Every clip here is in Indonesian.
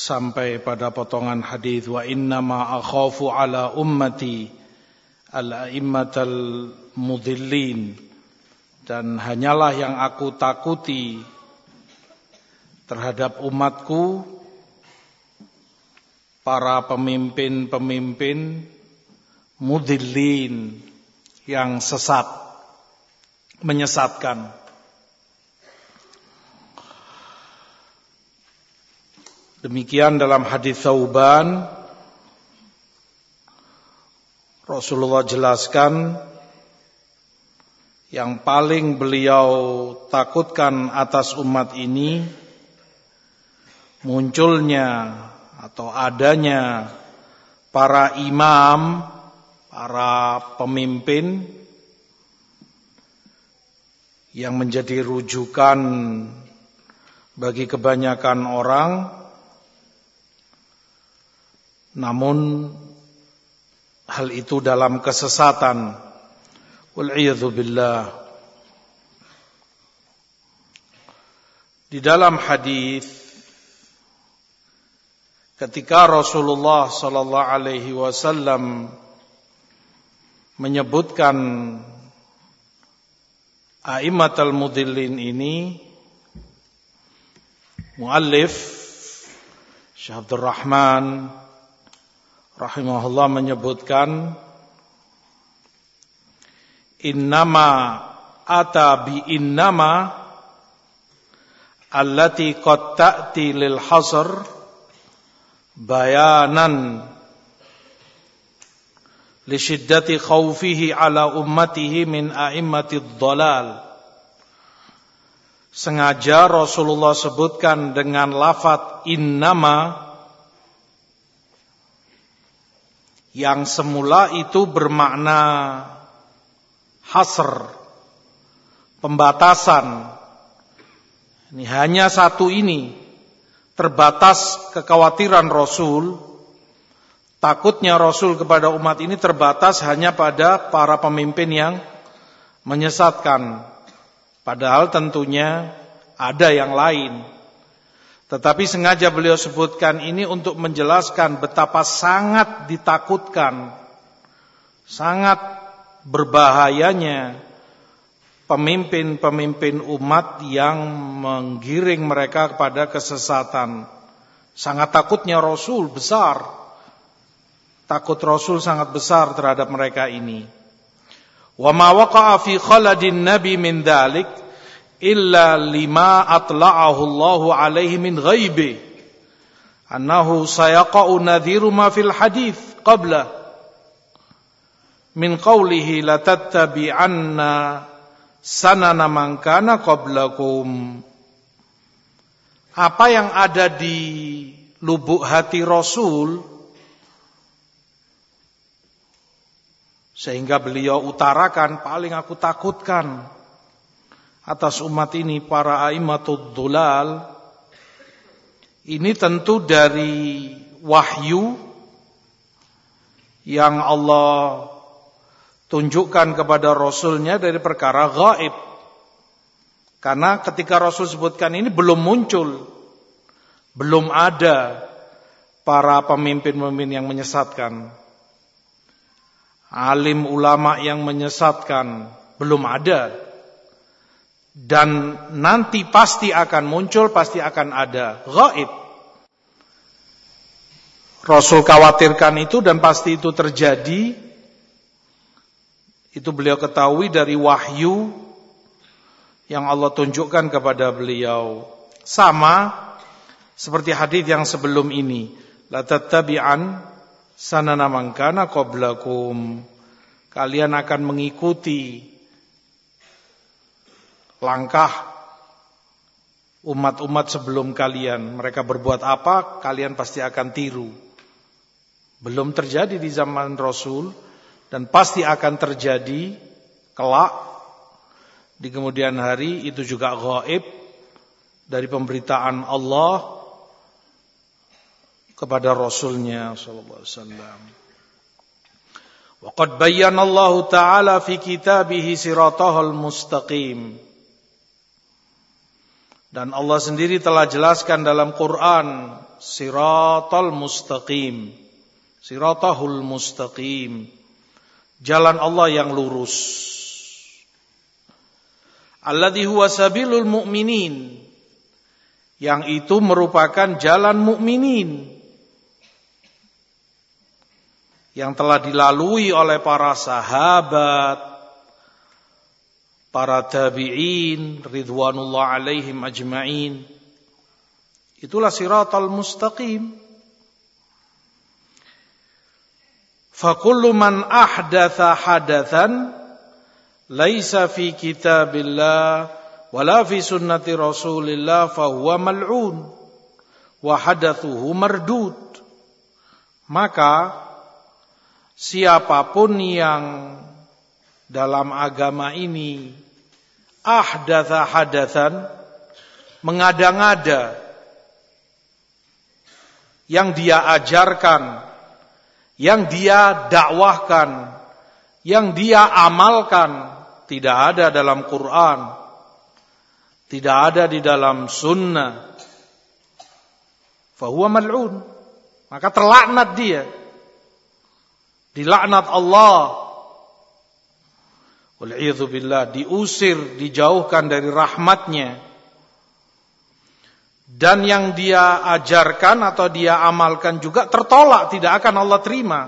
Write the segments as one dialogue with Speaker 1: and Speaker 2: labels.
Speaker 1: sampai pada potongan hadis wa innama akhafu ala ummati al-a'immatal mudillin. Dan hanyalah yang aku takuti terhadap umatku para pemimpin-pemimpin mudillin yang sesat menyesatkan demikian dalam hadis Thauban. Rasulullah jelaskan yang paling beliau takutkan atas umat ini munculnya atau adanya para imam, para pemimpin yang menjadi rujukan bagi kebanyakan orang namun hal itu dalam kesesatan. Wal billah. Di dalam hadis ketika Rasulullah sallallahu alaihi wasallam menyebutkan A'immatul Mudillin ini muallif Syekh Abdul Rahman rahimahullah menyebutkan innama ata bi innama allati qad ta'ti lil hasr bayanan li syiddati khawfihi ala ummatihi min a'immatid dhalal. Sengaja Rasulullah sebutkan dengan lafat innama yang semula itu bermakna hasr pembatasan ini hanya satu ini terbatas kekhawatiran Rasul, takutnya Rasul kepada umat ini terbatas hanya pada para pemimpin yang menyesatkan. Padahal tentunya ada yang lain. Tetapi sengaja beliau sebutkan ini untuk menjelaskan betapa sangat ditakutkan, sangat berbahayanya pemimpin-pemimpin umat yang menggiring mereka kepada kesesatan. Sangat takutnya Rasul besar. Takut Rasul sangat besar terhadap mereka ini. Wa ma waqa'a fi khaladin nabi min dalik illa lima atla'ahu Allahu alaihi min ghaibi. Annahu sayaqa'u nadhiru ma fil hadith qabla. Min qawlihi la tattabi'anna sanana mangkana qablakum. Apa yang ada di lubuk hati Rasul sehingga beliau utarakan paling aku takutkan atas umat ini para aimatud dulal ini tentu dari wahyu yang Allah tunjukkan kepada Rasulnya dari perkara gaib. Karena ketika Rasul sebutkan ini belum muncul, belum ada para pemimpin-pemimpin yang menyesatkan. Alim ulama yang menyesatkan, belum ada. Dan nanti pasti akan muncul, pasti akan ada. Gaib. Rasul khawatirkan itu dan pasti itu terjadi itu beliau ketahui dari wahyu yang Allah tunjukkan kepada beliau. Sama seperti hadis yang sebelum ini. La tattabi'an sanana man qablakum. Kalian akan mengikuti langkah umat-umat sebelum kalian. Mereka berbuat apa, kalian pasti akan tiru. Belum terjadi di zaman Rasul, dan pasti akan terjadi kelak di kemudian hari itu juga gaib dari pemberitaan Allah kepada Rasulnya sallallahu alaihi wasallam. Bayyana Allah Ta'ala fi kitabih siratahul mustaqim. Dan Allah sendiri telah jelaskan dalam Quran siratal mustaqim. Siratahul mustaqim. Jalan Allah yang lurus. Alladhi huwa sabilul mu'minin. Yang itu merupakan jalan mukminin yang telah dilalui oleh para sahabat, para tabi'in ridwanullah alaihim ajma'in. Itulah siratal mustaqim. Fakullu man ahdatha hadathan laisa fi kitabillah wala fi sunnati rasulillah fahuwa mal'un wa hadathuhu mardud. Maka siapa pun yang dalam agama ini ahdatha hadathan mengada-ngada. Yang dia ajarkan yang dia dakwahkan yang dia amalkan tidak ada dalam Quran tidak ada di dalam sunnah. Fahuwa mal'un. Maka terlaknat dia. Dilaknat Allah billah diusir, dijauhkan dari rahmatnya. Dan yang dia ajarkan atau dia amalkan juga tertolak, tidak akan Allah terima.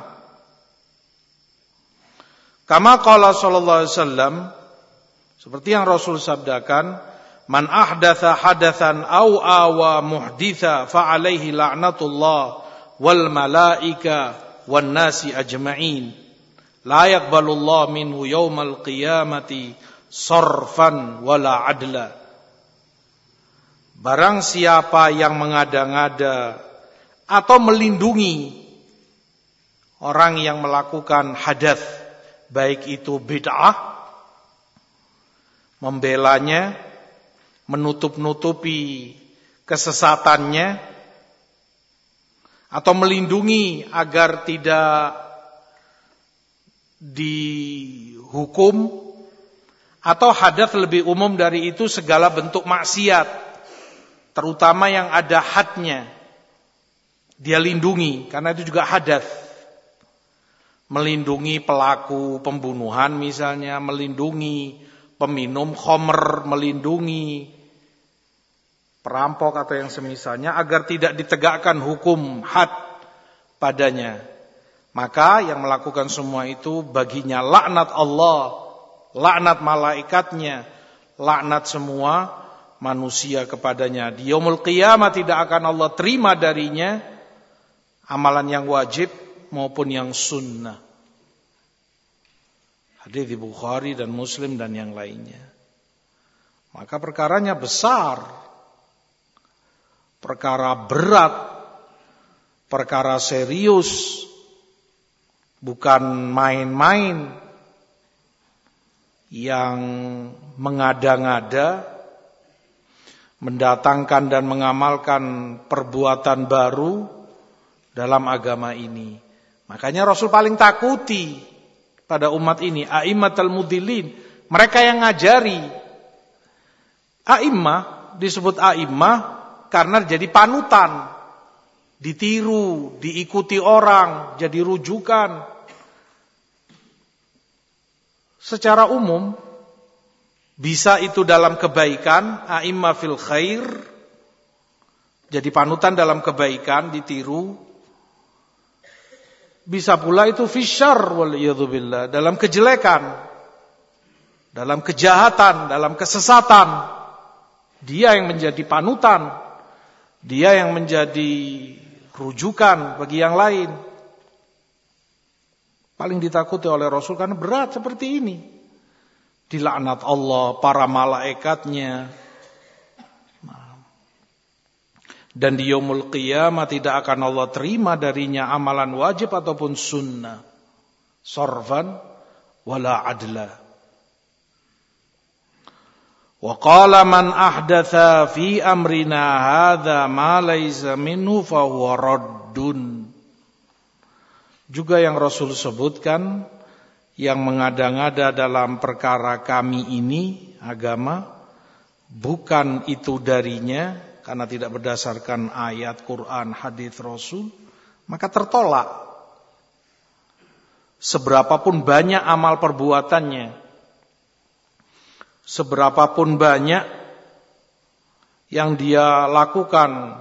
Speaker 1: Kama qala sallallahu alaihi wasallam seperti yang Rasul sabdakan, man ahdatha hadathan au awa muhditha fa alaihi la'natullah wal malaika wan nasi ajma'in. La yakbalullah minhu yawmal qiyamati sorfan wala adla. Barang siapa yang mengada-ngada atau melindungi orang yang melakukan hadas baik itu bid'ah membelanya menutup-nutupi kesesatannya atau melindungi agar tidak dihukum atau hadat lebih umum dari itu segala bentuk maksiat terutama yang ada hadnya. Dia lindungi karena itu juga hadat melindungi pelaku pembunuhan misalnya melindungi peminum khomer melindungi perampok atau yang semisalnya agar tidak ditegakkan hukum had padanya maka yang melakukan semua itu baginya laknat Allah, laknat malaikatnya, laknat semua manusia kepadanya. Di yaumul qiyamah tidak akan Allah terima darinya amalan yang wajib maupun yang sunnah. Hadis di Bukhari dan Muslim dan yang lainnya. Maka perkaranya besar. Perkara berat. Perkara serius bukan main-main yang mengada-ngada mendatangkan dan mengamalkan perbuatan baru dalam agama ini. Makanya Rasul paling takuti pada umat ini, a'immatul mudilin, mereka yang ngajari. A'immah disebut a'immah karena jadi panutan, ditiru, diikuti orang, jadi rujukan secara umum bisa itu dalam kebaikan, a'imma fil khair, jadi panutan dalam kebaikan, ditiru. Bisa pula itu fisyar wal dalam kejelekan, dalam kejahatan, dalam kesesatan. Dia yang menjadi panutan, dia yang menjadi rujukan bagi yang lain paling ditakuti oleh Rasul karena berat seperti ini. Dilaknat Allah, para malaikatnya. Dan di yaumul qiyamah tidak akan Allah terima darinya amalan wajib ataupun sunnah. Sorfan wala adla. Wa qala man ahdatha fi amrina hadha ma laysa minhu. Juga yang Rasul sebutkan yang mengada-ngada dalam perkara kami ini agama bukan itu darinya karena tidak berdasarkan ayat Quran, hadis Rasul, maka tertolak. Seberapapun banyak amal perbuatannya, seberapapun banyak yang dia lakukan,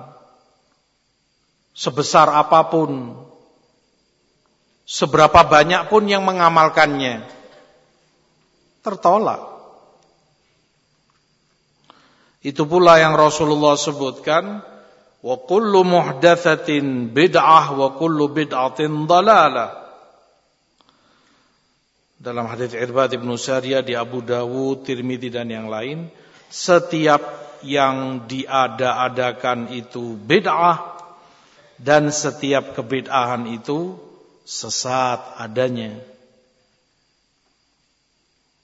Speaker 1: sebesar apa pun, seberapa banyak pun yang mengamalkannya, tertolak. Itu pula yang Rasulullah sebutkan, wa kullu muhdatsatin bid'ah wa kullu bid'atin dalalah. Dalam hadis Irbad bin Sariyah di Abu Dawud, Tirmidzi dan yang lain, setiap yang diada-adakan itu bid'ah dan setiap kebid'ahan itu sesat adanya.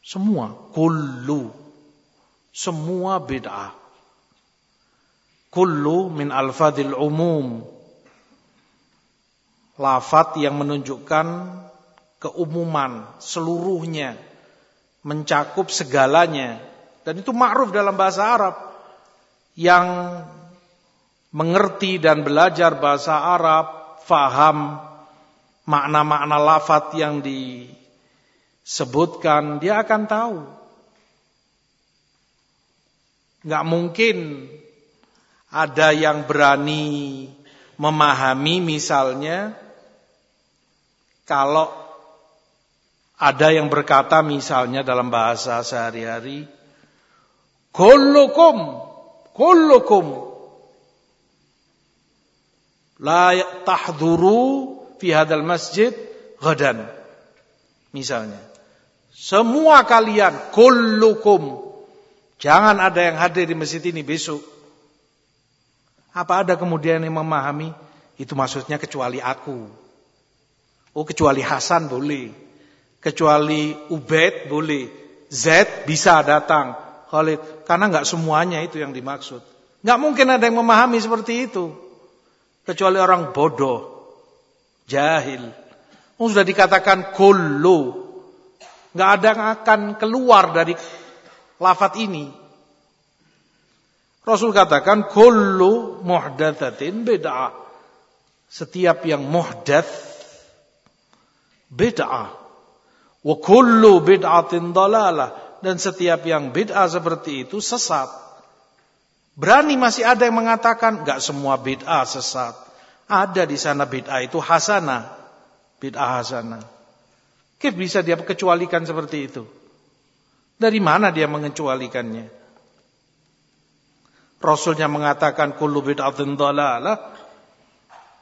Speaker 1: Semua kullu semua bid'ah. Kullu min alfadil umum. Lafat yang menunjukkan keumuman seluruhnya mencakup segalanya dan itu ma'ruf dalam bahasa Arab yang mengerti dan belajar bahasa Arab faham makna-makna lafat yang disebutkan dia akan tahu. Nggak mungkin ada yang berani memahami misalnya kalau ada yang berkata misalnya dalam bahasa sehari-hari kullukum kullukum la tahduru fi hadal masjid gadan misalnya. Semua kalian kullukum jangan ada yang hadir di masjid ini besok. Apa ada kemudian yang memahami? Itu maksudnya kecuali aku. Oh kecuali Hasan boleh. Kecuali Ubed boleh, Z bisa datang, Khalid karena nggak semuanya itu yang dimaksud. Nggak mungkin ada yang memahami seperti itu. Kecuali orang bodoh, jahil. Oh, sudah dikatakan kullu. nggak ada yang akan keluar dari lafat ini. Rasul katakan kullu muhdatsatin bid'ah. Setiap yang muhdats bid'ah. Wa kullu bid'atin dalalah. Dan setiap yang bid'ah seperti itu sesat. Berani masih ada yang mengatakan, enggak semua bid'ah sesat. Ada di sana bid'ah itu hasanah. Bid'ah hasanah. Kif bisa dia kecualikan seperti itu? Dari mana dia mengecualikannya? Rasulnya mengatakan kullu bid'atin dalalah.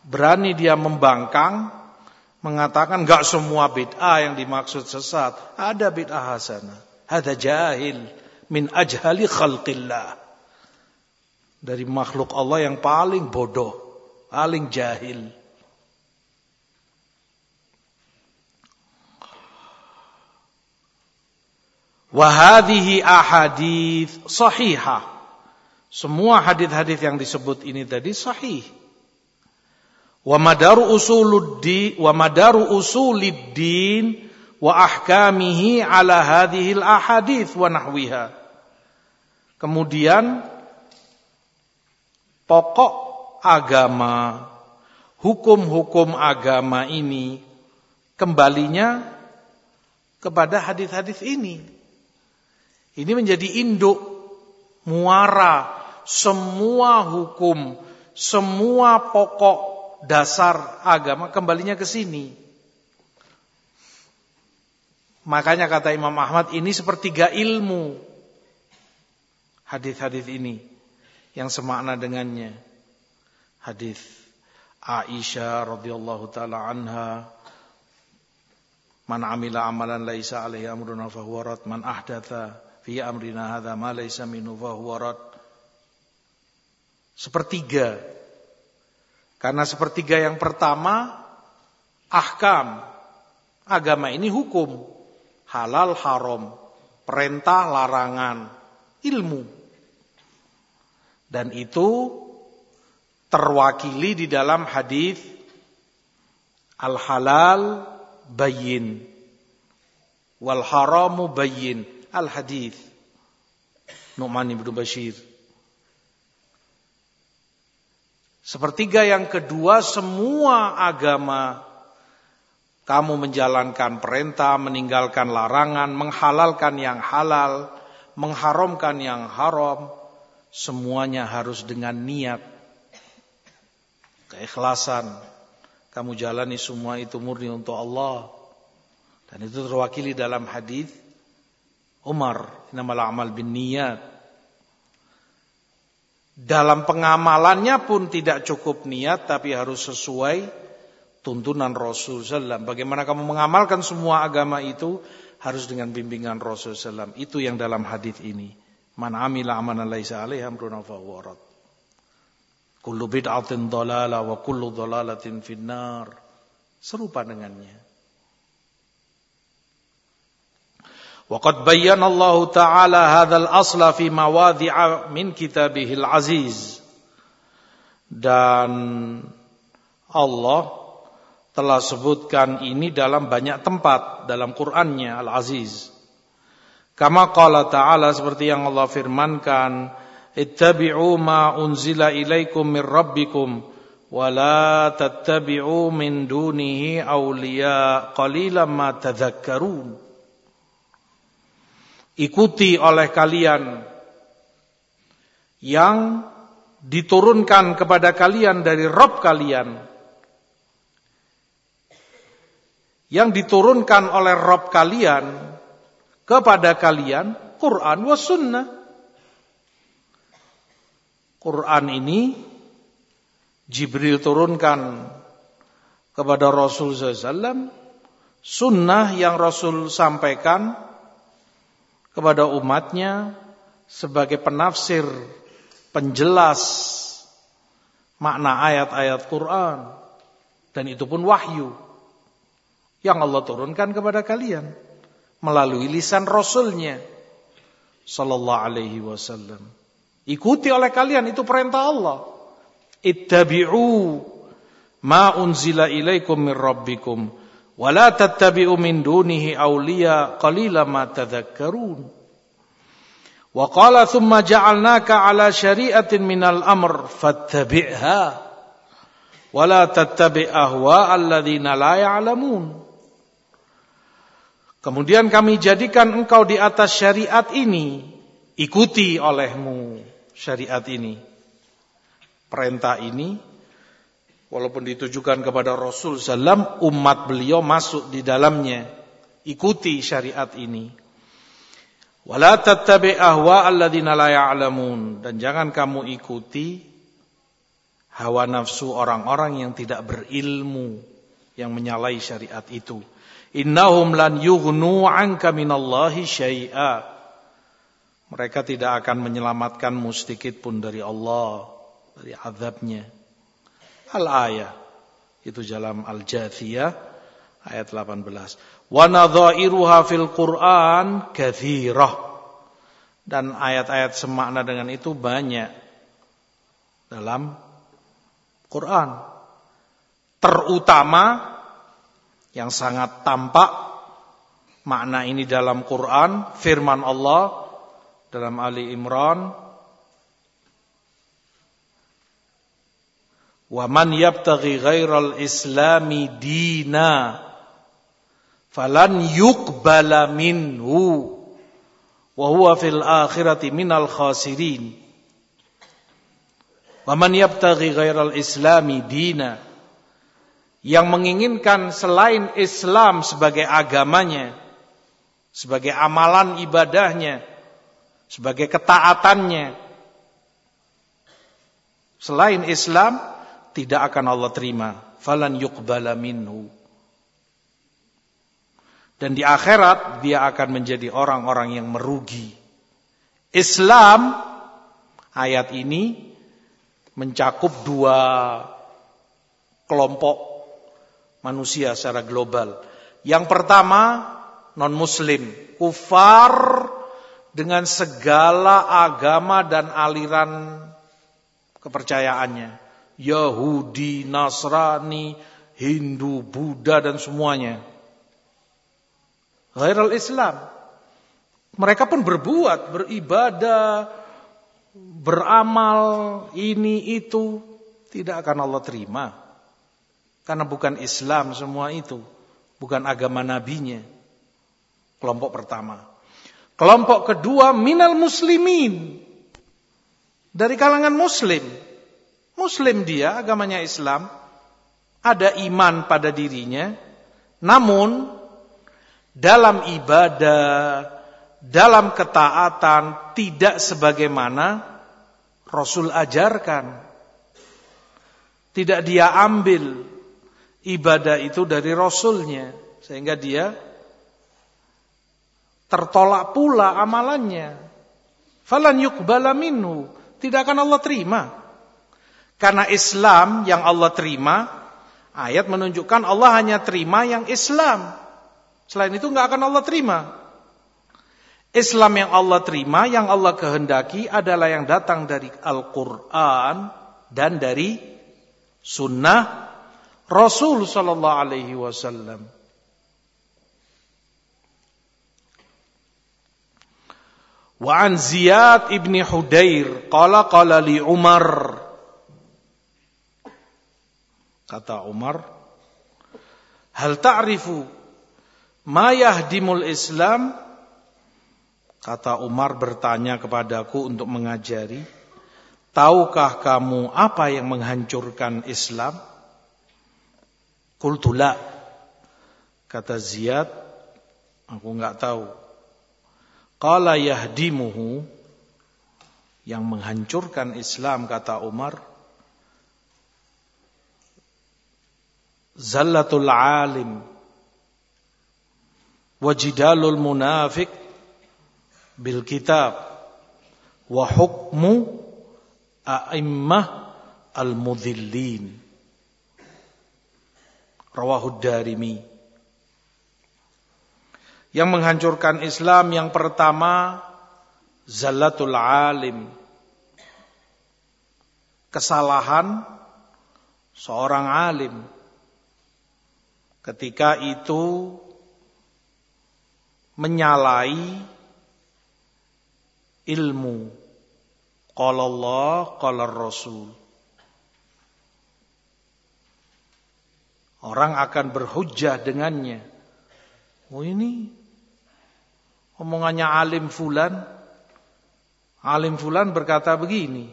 Speaker 1: Berani dia membangkang mengatakan enggak semua bid'ah yang dimaksud sesat. Ada bid'ah hasanah. Ada jahil min ajhali khalqillah. Dari makhluk Allah yang paling bodoh, paling jahil. Wahadihi ahadith sahihah. Semua hadith-hadith yang disebut ini tadi sahih. Wa madaru usuluddin wa madaru usuliddin wa ahkamihi ala hadhil ahadith wa nahwiha. Kemudian pokok agama, hukum-hukum agama ini kembalinya kepada hadis-hadis ini. Ini menjadi induk muara semua hukum, semua pokok dasar agama kembalinya ke sini. Makanya kata Imam Ahmad ini sepertiga ilmu. Hadis-hadis ini yang semakna dengannya. Hadis Aisyah radhiyallahu taala anha Man amila amalan laisa alaihi amruna fahuwa rad man ahdatha fi amrina hadza ma laisa minhu fahuwa rad. Sepertiga karena sepertiga yang pertama ahkam. Agama ini hukum. Halal haram, perintah larangan, ilmu. Dan itu terwakili di dalam hadis al-halal bayin wal haramu bayin. Al hadis Nu'man bin Bashir. Sepertiga yang kedua semua agama kamu menjalankan perintah, meninggalkan larangan, menghalalkan yang halal, mengharamkan yang haram, semuanya harus dengan niat, keikhlasan. Kamu jalani semua itu murni untuk Allah. Dan itu terwakili dalam hadis Umar, innamal a'mal bin niyat. Dalam pengamalannya pun tidak cukup niat tapi harus sesuai tuntunan Rasul sallam. Bagaimana kamu mengamalkan semua agama itu harus dengan bimbingan Rasul sallam. Itu yang dalam hadis ini. Man amila amalan laisa alaihi amruna rad. Kullu bid'atin dolala wa kullu dolalatin finnar. Serupa dengannya. Waqad bayyana Allah Ta'ala hadzal asla fi mawadhi'a min kitabihil aziz. Dan Allah telah sebutkan ini dalam banyak tempat dalam Qur'annya Al-Aziz. Kama qala ta'ala seperti yang Allah firmankan, "Ittabi'u ma unzila ilaikum min rabbikum wa la tattabi'u min dunihi awliya qalilan ma tadhakkarun." ikuti oleh kalian yang diturunkan kepada kalian dari Rob kalian yang diturunkan oleh Rob kalian kepada kalian Quran was sunnah Quran ini Jibril turunkan kepada Rasul SAW sunnah yang Rasul sampaikan kepada umatnya sebagai penafsir, penjelas makna ayat-ayat Quran. Dan itu pun wahyu yang Allah turunkan kepada kalian melalui lisan Rasulnya Sallallahu alaihi wasallam. Ikuti oleh kalian itu perintah Allah. Ittabi'u ma unzila ilaikum min rabbikum Wala tattabi'u min dunihi awliya qalila ma tadhakkarun. Wa qala thumma ja'alnaka ala syari'atin minal amr fattabi'ha. Wala tattabi' ahwa alladhina la ya'lamun. Kemudian kami jadikan engkau di atas syariat ini. Ikuti olehmu syariat ini. Perintah ini walaupun ditujukan kepada Rasul Sallam, umat beliau masuk di dalamnya. Ikuti syariat ini. Wala tattabi ahwa alladzina la dan jangan kamu ikuti hawa nafsu orang-orang yang tidak berilmu yang menyalahi syariat itu. Innahum lan yughnu 'anka minallahi syai'a. Mereka tidak akan menyelamatkanmu sedikit pun dari Allah, dari azabnya al-ayah. Itu dalam Al-Jathiyah ayat 18. Wa nadhairuha fil Qur'an katsirah. Dan ayat-ayat semakna dengan itu banyak dalam Quran. Terutama yang sangat tampak makna ini dalam Quran, firman Allah dalam Ali Imran Wa man yabtaghi ghairal islami dina falan yuqbala minhu wa huwa fil akhirati minal khasirin. Wa man yabtaghi ghairal islami dina yang menginginkan selain Islam sebagai agamanya, sebagai amalan ibadahnya, sebagai ketaatannya, selain Islam tidak akan Allah terima. Falan yuqbala minhu. Dan di akhirat dia akan menjadi orang-orang yang merugi. Islam ayat ini mencakup dua kelompok manusia secara global. Yang pertama non muslim, kufar dengan segala agama dan aliran kepercayaannya. Yahudi, Nasrani, Hindu, Buddha dan semuanya. Ghairul Islam. Mereka pun berbuat, beribadah, beramal, ini itu. tidak akan Allah terima. Karena bukan Islam semua itu, bukan agama nabinya. Kelompok pertama. Kelompok kedua minal muslimin. Dari kalangan muslim. Muslim dia, agamanya Islam. Ada iman pada dirinya. Namun dalam ibadah, dalam ketaatan tidak sebagaimana Rasul ajarkan. Tidak dia ambil ibadah itu dari Rasulnya. Sehingga dia tertolak pula amalannya. Falan yukbala minhu. Tidak akan Allah terima. Karena Islam yang Allah terima, ayat menunjukkan Allah hanya terima yang Islam. Selain itu nggak akan Allah terima. Islam yang Allah terima, yang Allah kehendaki adalah yang datang dari Al-Quran dan dari sunnah Rasul sallallahu alaihi wasallam. Wa an Ziyad ibni Hudair qala qala li Umar kata Umar hal ta'rifu ma yahdimul Islam kata Umar bertanya kepadaku untuk mengajari Tahukah kamu apa yang menghancurkan Islam? Kultula. Kata Ziyad, aku enggak tahu. Qala yahdimuhu yang menghancurkan Islam kata Umar zallatul alim wajidalul munafik bil kitab wa hukmu a'immah al-mudhillin. Rawahud Darimi. Yang menghancurkan Islam yang pertama zallatul alim. Kesalahan seorang alim ketika itu menyalahi ilmu Qala Allah, qala Rasul. Orang akan berhujjah dengannya. Oh ini omongannya alim fulan. Alim fulan berkata begini,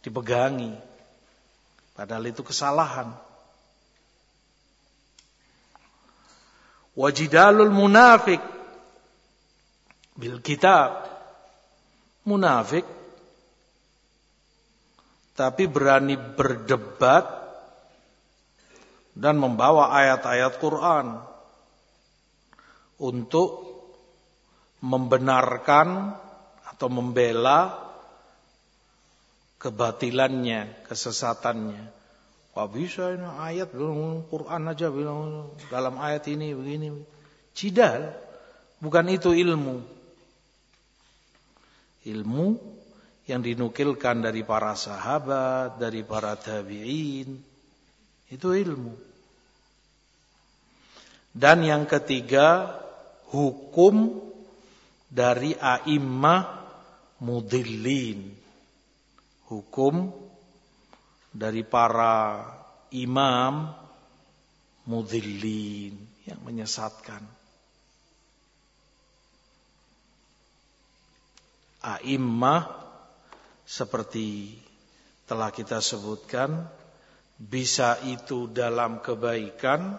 Speaker 1: dipegangi. Padahal itu kesalahan. Wajidalul munafik bil kitab. Munafik tapi berani berdebat dan membawa ayat-ayat Quran untuk membenarkan atau membela kebatilannya, kesesatannya. Wah bisa ini ayat bilang Quran aja bilang dalam ayat ini begini. Cidal, bukan itu ilmu. Ilmu yang dinukilkan dari para sahabat, dari para tabi'in. Itu ilmu. Dan yang ketiga, hukum dari a'immah mudillin. Hukum dari para imam mudillin yang menyesatkan. A'immah seperti telah kita sebutkan bisa itu dalam kebaikan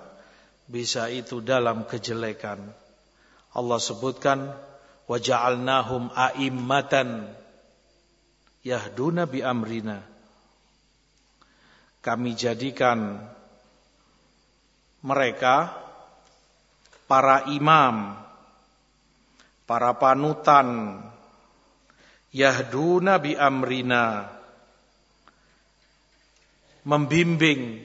Speaker 1: bisa itu dalam kejelekan Allah sebutkan waja'alnahum a'immatan yahduna bi amrina kami jadikan mereka para imam para panutan yahduna bi amrina membimbing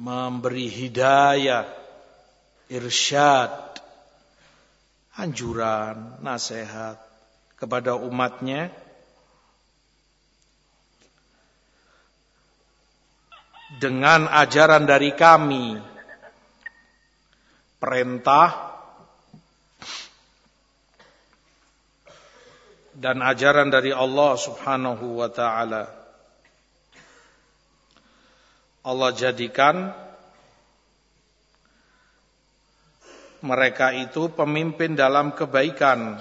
Speaker 1: memberi hidayah irsyad anjuran nasihat kepada umatnya dengan ajaran dari kami perintah dan ajaran dari Allah Subhanahu wa taala. Allah jadikan mereka itu pemimpin dalam kebaikan.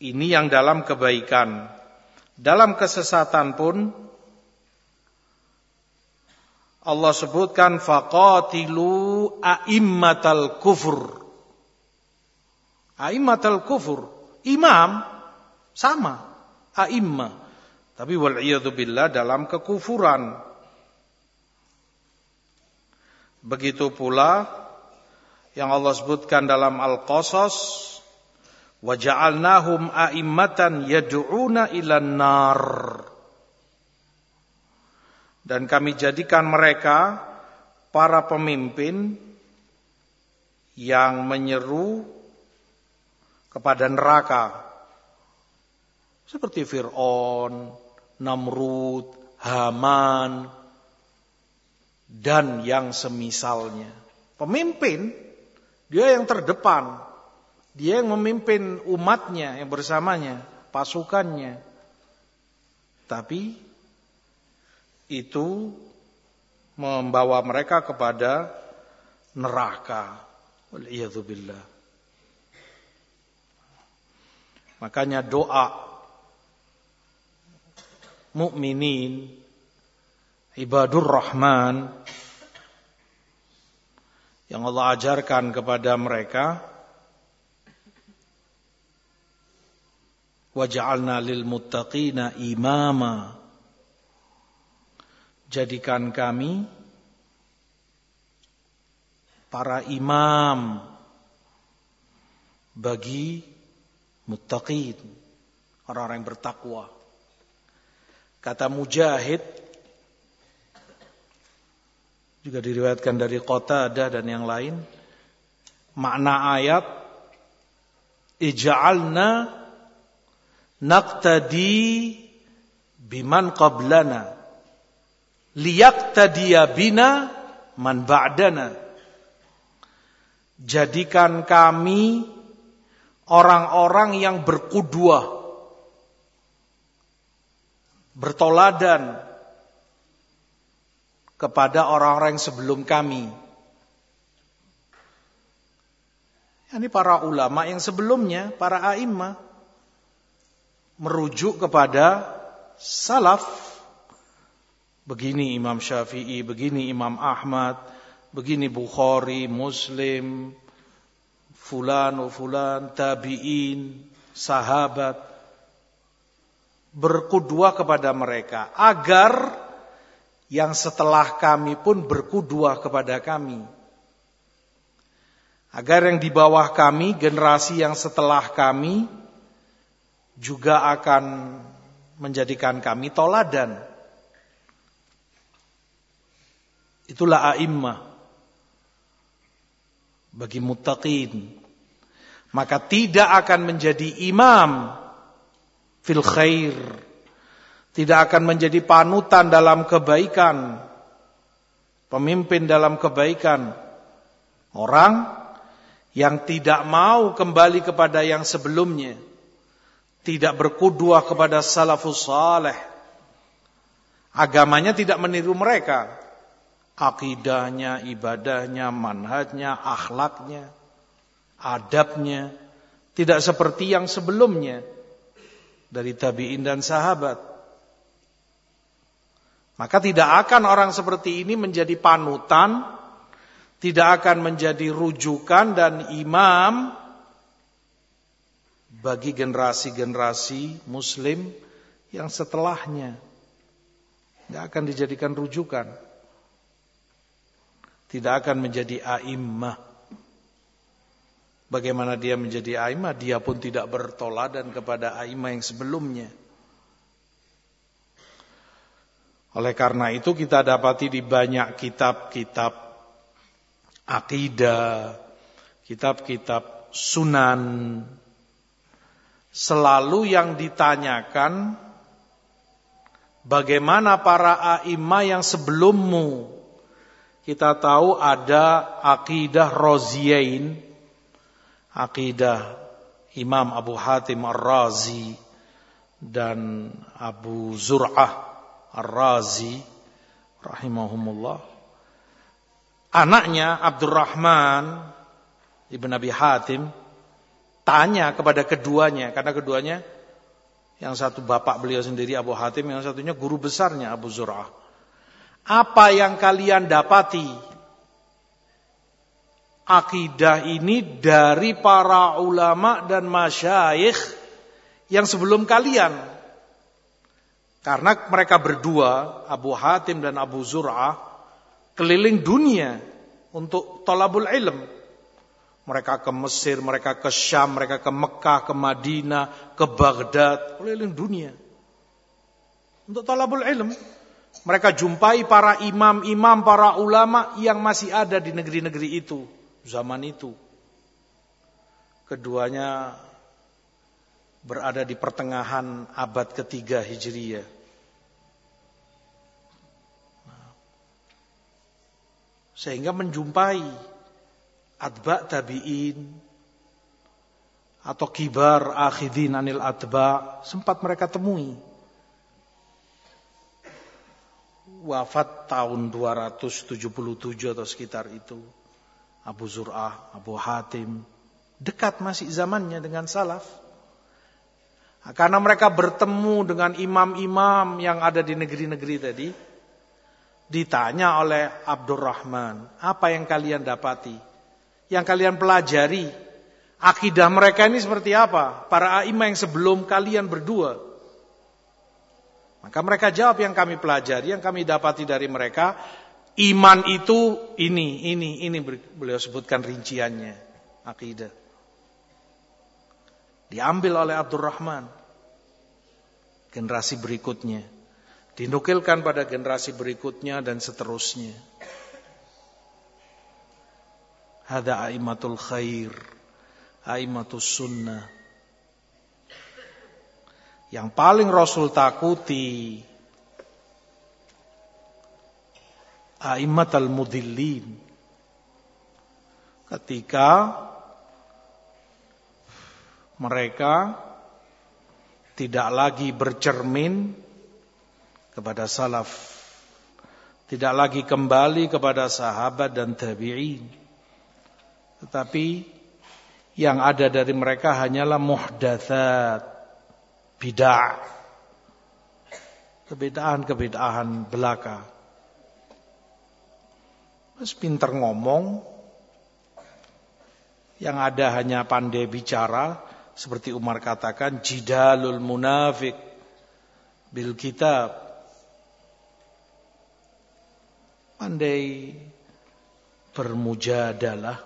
Speaker 1: Ini yang dalam kebaikan. Dalam kesesatan pun Allah sebutkan faqatilu a'immatal kufur. A'immatal kufur, imam sama a'imma. Tapi wal billah dalam kekufuran. Begitu pula yang Allah sebutkan dalam Al-Qasas wa ja'alnahum a'immatan yad'una ilan nar dan kami jadikan mereka para pemimpin yang menyeru kepada neraka seperti Fir'aun, Namrud, Haman dan yang semisalnya. Pemimpin dia yang terdepan, dia yang memimpin umatnya yang bersamanya, pasukannya. Tapi itu membawa mereka kepada neraka. Waliyadzubillah. Makanya doa mukminin ibadur rahman yang Allah ajarkan kepada mereka waj'alna lil muttaqina imama jadikan kami para imam bagi muttaqin, orang-orang yang bertakwa. Kata Mujahid juga diriwayatkan dari Qatadah dan yang lain, makna ayat ij'alna naqtadi biman qablana liyaqtadiya bina man ba'dana. Jadikan kami orang-orang yang berkudua, bertoladan kepada orang-orang sebelum kami. Ini para ulama yang sebelumnya, para a'immah, merujuk kepada salaf Begini Imam Syafi'i, begini Imam Ahmad, begini Bukhari, Muslim, fulan, fulan, tabi'in, sahabat. Berkudua kepada mereka agar yang setelah kami pun berkudua kepada kami. Agar yang di bawah kami, generasi yang setelah kami juga akan menjadikan kami toladan. Itulah a'immah bagi muttaqin. Maka tidak akan menjadi imam fil khair. Tidak akan menjadi panutan dalam kebaikan. Pemimpin dalam kebaikan. Orang yang tidak mau kembali kepada yang sebelumnya. Tidak berkudua kepada salafus saleh. Agamanya tidak meniru mereka akidahnya, ibadahnya, manhajnya, akhlaknya, adabnya tidak seperti yang sebelumnya dari tabi'in dan sahabat. Maka tidak akan orang seperti ini menjadi panutan, tidak akan menjadi rujukan dan imam bagi generasi-generasi muslim yang setelahnya. Tidak akan dijadikan rujukan tidak akan menjadi a'immah. Bagaimana dia menjadi a'immah? Dia pun tidak bertoladan kepada a'immah yang sebelumnya. Oleh karena itu kita dapati di banyak kitab-kitab akidah, kitab-kitab sunan, selalu yang ditanyakan bagaimana para a'immah yang sebelummu? Kita tahu ada akidah roziain, akidah Imam Abu Hatim Ar-Razi dan Abu Zur'ah Ar-Razi rahimahumullah. Anaknya Abdurrahman Ibn Abi Hatim tanya kepada keduanya karena keduanya yang satu bapak beliau sendiri Abu Hatim, yang satunya guru besarnya Abu Zur'ah. Apa yang kalian dapati akidah ini dari para ulama dan masyayikh yang sebelum kalian. Karena mereka berdua, Abu Hatim dan Abu Zur'ah, keliling dunia untuk tolabul ilm. Mereka ke Mesir, mereka ke Syam, mereka ke Mekah, ke Madinah, ke Baghdad, keliling dunia. Untuk tolabul ilm. Mereka jumpai para imam-imam, para ulama yang masih ada di negeri-negeri itu zaman itu. Keduanya berada di pertengahan abad ketiga Hijriyah. Sehingga menjumpai adba tabi'in atau kibar akhidin anil adba sempat mereka temui. Wafat tahun 277 atau sekitar itu. Abu Zur'ah, Abu Hatim, dekat masih zamannya dengan salaf. Karena mereka bertemu dengan imam-imam yang ada di negeri-negeri tadi, ditanya oleh Abdurrahman, apa yang kalian dapati? Yang kalian pelajari, akidah mereka ini seperti apa? Para imam yang sebelum kalian berdua. Maka mereka jawab yang kami pelajari, yang kami dapati dari mereka, Iman itu ini, ini, ini beliau sebutkan rinciannya. Akidah. Diambil oleh Abdurrahman. Generasi berikutnya. Dinukilkan pada generasi berikutnya dan seterusnya. Hada aimatul khair. Aimatul sunnah. Yang paling Rasul takuti al mudillin ketika mereka tidak lagi bercermin kepada salaf tidak lagi kembali kepada sahabat dan tabi'in. Tetapi yang ada dari mereka hanyalah muhdatsat bid'ah kebedaan-kebedaan belaka. Terus pinter ngomong, yang ada hanya pandai bicara, seperti Umar katakan, jidalul munafik bil kitab. Pandai bermujadalah.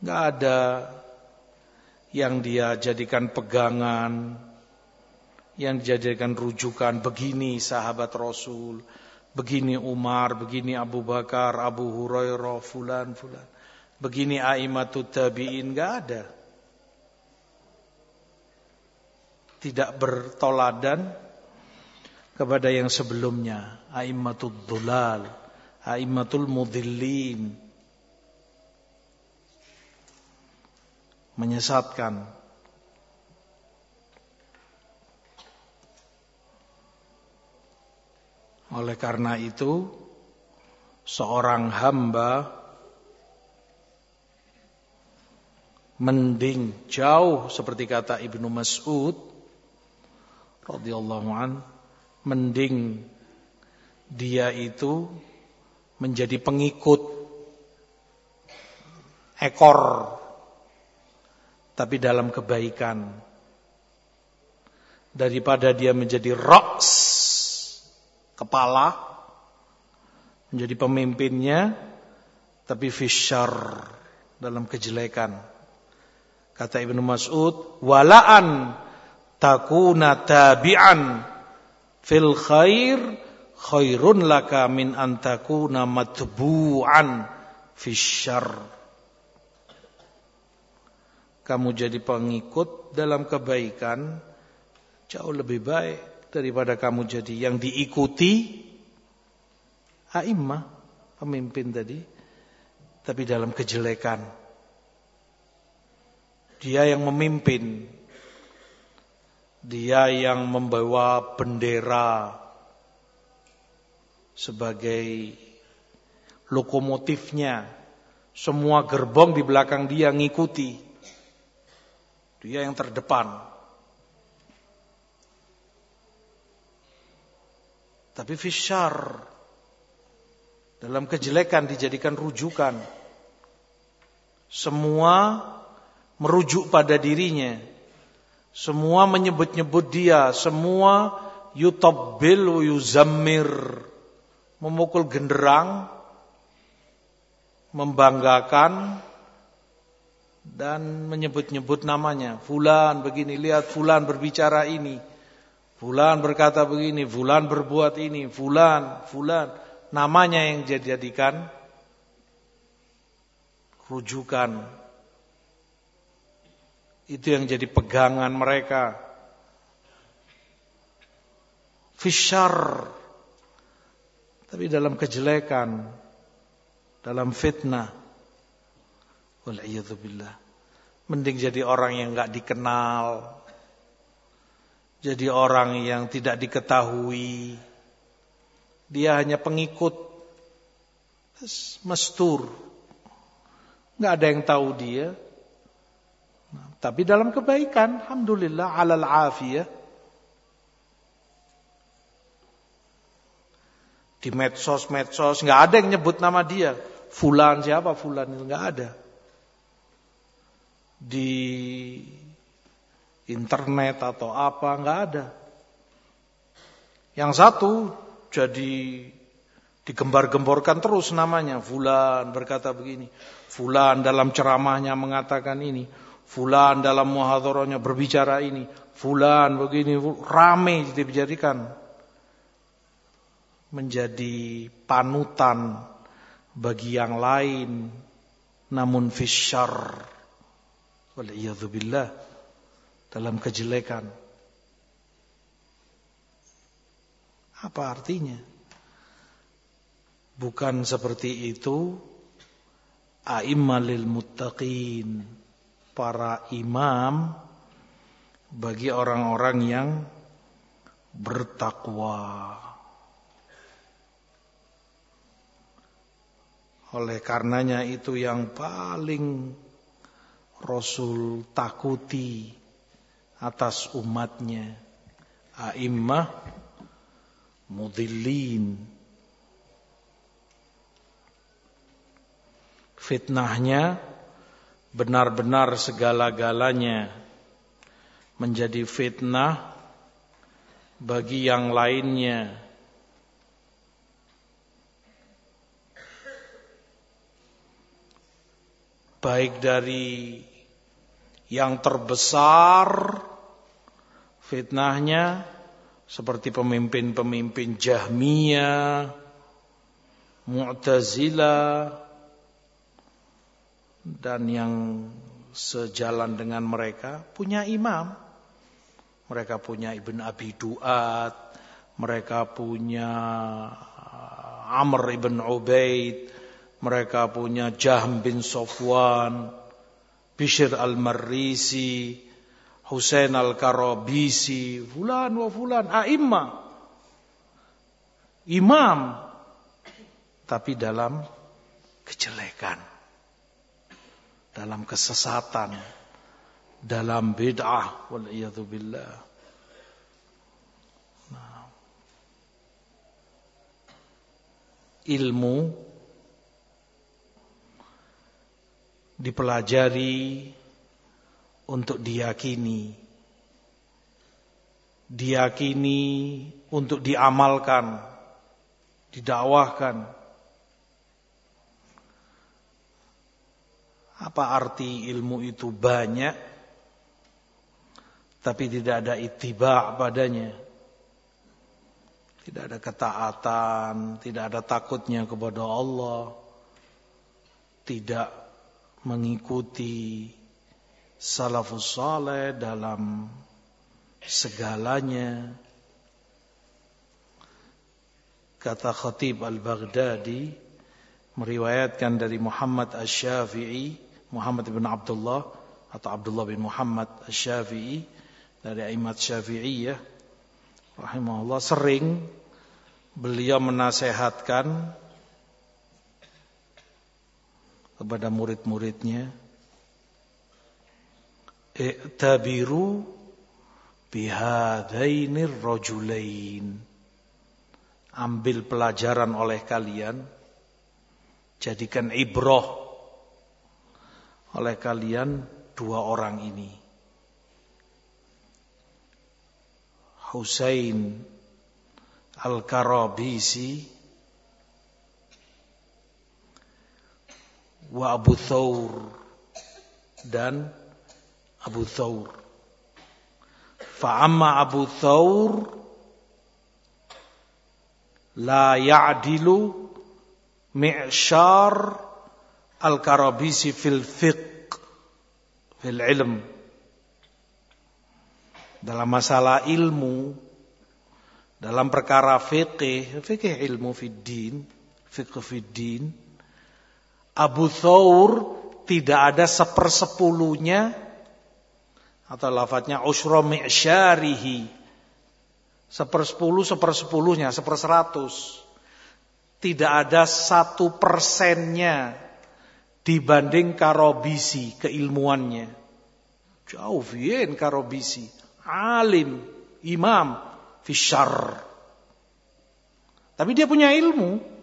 Speaker 1: Gak ada yang dia jadikan pegangan, yang dijadikan rujukan begini sahabat Rasul, Begini Umar, begini Abu Bakar, Abu Hurairah, fulan, fulan. Begini aimatut tabi'in, gak ada. Tidak bertoladan kepada yang sebelumnya. Aimatul dhulal, aimatul mudhillin. Menyesatkan Oleh karena itu, seorang hamba mending jauh seperti kata Ibnu Mas'ud radhiyallahu an, mending dia itu menjadi pengikut ekor tapi dalam kebaikan daripada dia menjadi raks kepala menjadi pemimpinnya tapi fisyar dalam kejelekan kata Ibnu Mas'ud walaan takuna tabi'an fil khair khairun laka min antakuna matbu'an fisyar kamu jadi pengikut dalam kebaikan jauh lebih baik daripada kamu jadi yang diikuti a'immah pemimpin tadi tapi dalam kejelekan Dia yang memimpin. Dia yang membawa bendera sebagai lokomotifnya. Semua gerbong di belakang dia ngikuti. Dia yang terdepan. Tapi fisyar dalam kejelekan dijadikan rujukan. Semua merujuk pada dirinya. Semua menyebut-nyebut dia, semua yutabbil yuzammir. Memukul genderang, membanggakan dan menyebut-nyebut namanya. Fulan begini, lihat fulan berbicara ini. Fulan berkata begini, fulan berbuat ini, fulan, fulan. Namanya yang dijadikan rujukan. Itu yang jadi pegangan mereka. Fishar. Tapi dalam kejelekan, dalam fitnah. Wal'iyadzubillah. Mending jadi orang yang enggak dikenal, jadi orang yang tidak diketahui. Dia hanya pengikut mestur. Nggak ada yang tahu dia. Tapi dalam kebaikan, alhamdulillah alal afiyah. Di medsos-medsos nggak ada yang nyebut nama dia. Fulan siapa fulan itu nggak ada. Di internet atau apa, nggak ada. Yang satu jadi digembar-gemborkan terus namanya. Fulan berkata begini. Fulan dalam ceramahnya mengatakan ini. Fulan dalam muhadharahnya berbicara ini. Fulan begini. Rame dijadikan. Menjadi panutan bagi yang lain. Namun fisyar. Waliyadzubillah dalam kejelekan. Apa artinya? Bukan seperti itu a'immalil muttaqin, para imam bagi orang-orang yang bertakwa. Oleh karenanya itu yang paling Rasul takuti atas umatnya a'immah mudillin fitnahnya benar-benar segala-galanya menjadi fitnah bagi yang lainnya. Baik dari yang terbesar fitnahnya seperti pemimpin-pemimpin Jahmiyah, Mu'tazilah dan yang sejalan dengan mereka punya imam. Mereka punya Ibn Abi Duat, mereka punya uh, Amr ibn Ubaid, mereka punya Jahm bin Sofwan, Bishr al-Marrisi, Husain al-Karabisi, fulan wa fulan, a'imma. Imam. Tapi dalam kejelekan. Dalam kesesatan. Dalam bid'ah. Wal'iyadzubillah. Nah. Ilmu dipelajari untuk diyakini. Diyakini untuk diamalkan, didakwahkan. Apa arti ilmu itu banyak tapi tidak ada ittiba padanya? Tidak ada ketaatan, tidak ada takutnya kepada Allah. Tidak mengikuti salafus saleh dalam segalanya. Kata Khatib Al-Baghdadi meriwayatkan dari Muhammad Asy-Syafi'i, Muhammad bin Abdullah atau Abdullah bin Muhammad Syafi'i dari Aimat Syafi'iyah rahimahullah sering beliau menasehatkan kepada murid-muridnya i'tabiru bihadainir rajulain. Ambil pelajaran oleh kalian jadikan ibroh oleh kalian dua orang ini Husain Al-Karabisi wa Abu Thawr dan Abu Thawr. Fa'amma Abu Thawr la ya'dilu mi'syar al-karabisi fil fiqh fil ilm dalam masalah ilmu dalam perkara fikih fikih ilmu fid din fiqh fid Abu Thawr tidak ada sepersepuluhnya atau lafadznya usra mi'syarihi. Sepersepuluh sepersepuluhnya seperseratus. Tidak ada satu persennya dibanding karobisi keilmuannya jauh vien karobisi alim imam fisyar tapi dia punya ilmu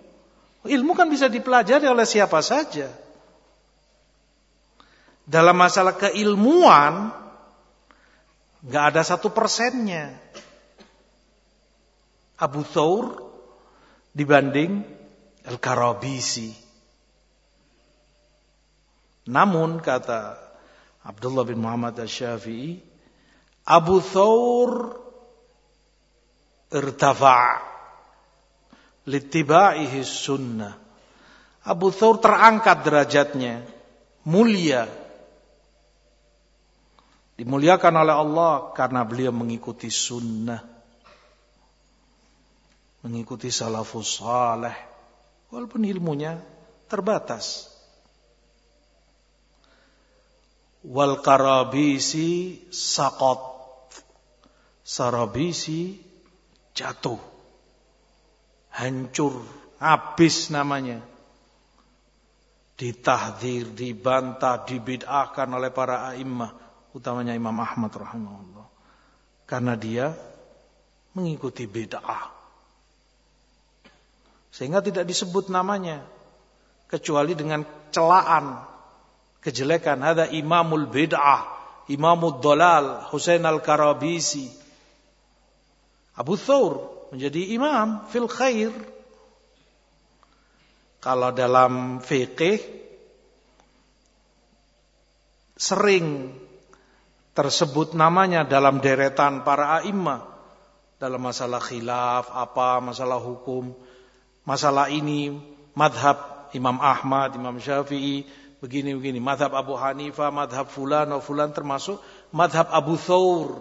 Speaker 1: Ilmu kan bisa dipelajari oleh siapa saja. Dalam masalah keilmuan, nggak ada satu persennya. Abu Thawr dibanding Al-Karabisi. Namun kata Abdullah bin Muhammad Al-Syafi'i, Abu Thawr irtafa' litibaihi sunnah. Abu Thawr terangkat derajatnya, mulia. Dimuliakan oleh Allah karena beliau mengikuti sunnah. Mengikuti salafus salih. Walaupun ilmunya terbatas. Wal karabisi sakot. Sarabisi jatuh hancur, habis namanya. Ditahdir, dibantah, dibid'ahkan oleh para a'immah, utamanya Imam Ahmad rahimahullah. Karena dia mengikuti bid'ah. Sehingga tidak disebut namanya kecuali dengan celaan kejelekan. Ada imamul bid'ah imamul dolal Husain al-Karabisi. Abu Thawr menjadi imam fil khair. Kalau dalam fikih sering tersebut namanya dalam deretan para a'immah dalam masalah khilaf apa masalah hukum masalah ini madhab Imam Ahmad Imam Syafi'i begini begini madhab Abu Hanifah madhab fulan atau fulan termasuk madhab Abu Thawr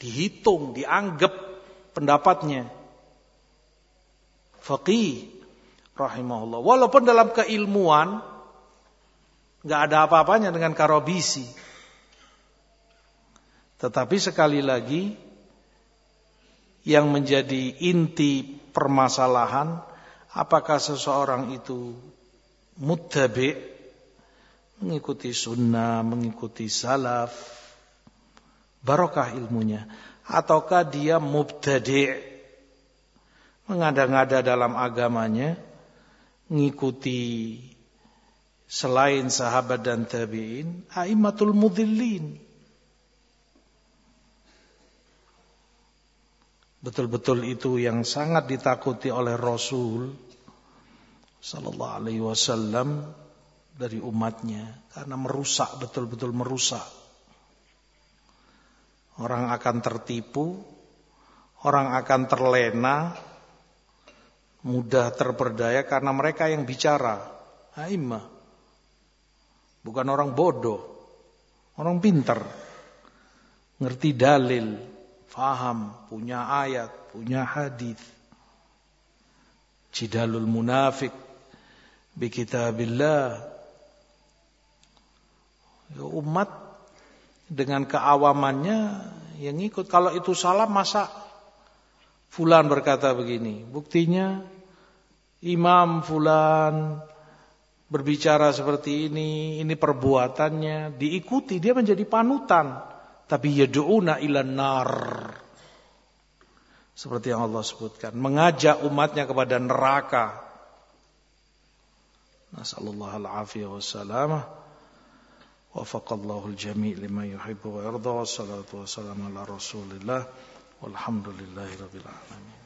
Speaker 1: dihitung dianggap pendapatnya. Faqih rahimahullah. Walaupun dalam keilmuan nggak ada apa-apanya dengan karobisi. Tetapi sekali lagi yang menjadi inti permasalahan apakah seseorang itu muttabi mengikuti sunnah, mengikuti salaf, barokah ilmunya ataukah dia mubtadi' mengada-ngada dalam agamanya mengikuti selain sahabat dan tabi'in aimatul mudhillin betul-betul itu yang sangat ditakuti oleh Rasul sallallahu alaihi wasallam dari umatnya karena merusak betul-betul merusak Orang akan tertipu, orang akan terlena, mudah terperdaya karena mereka yang bicara. Aimah. Bukan orang bodoh, orang pintar. Ngerti dalil, faham, punya ayat, punya hadis. Jidalul munafik bi kitabillah umat dengan keawamannya yang ikut. Kalau itu salah masa Fulan berkata begini. Buktinya Imam Fulan berbicara seperti ini, ini perbuatannya diikuti, dia menjadi panutan. Tapi yad'una ila nar. Seperti yang Allah sebutkan, mengajak umatnya kepada neraka. Nasallallahu وفق الله الجميع لما يحب ويرضى والصلاة والسلام على رسول الله والحمد لله رب العالمين.